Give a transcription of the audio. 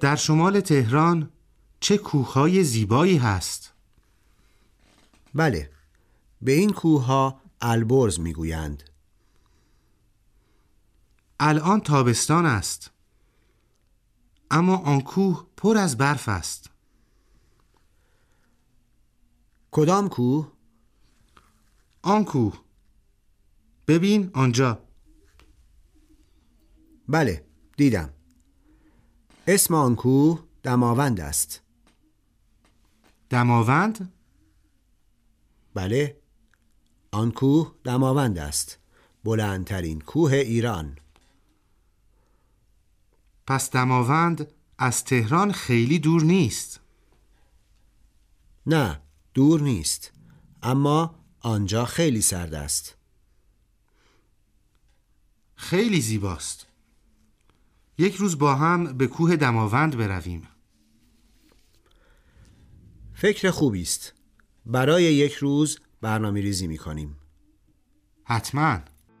در شمال تهران چه کوههای زیبایی هست؟ بله به این کوهها البرز می‌گویند. الان تابستان است. اما آن کوه پر از برف است. کدام کوه؟ آن کوه. ببین آنجا. بله دیدم. اسم آن کوه دماوند است. دماوند؟ بله. آن کوه دماوند است. بلندترین کوه ایران. پس دماوند از تهران خیلی دور نیست. نه دور نیست. اما آنجا خیلی سرد است. خیلی زیباست. یک روز با هم به کوه دماوند برویم. فکر خوبی است. برای یک روز برنامه ریزی می کنیم حتما.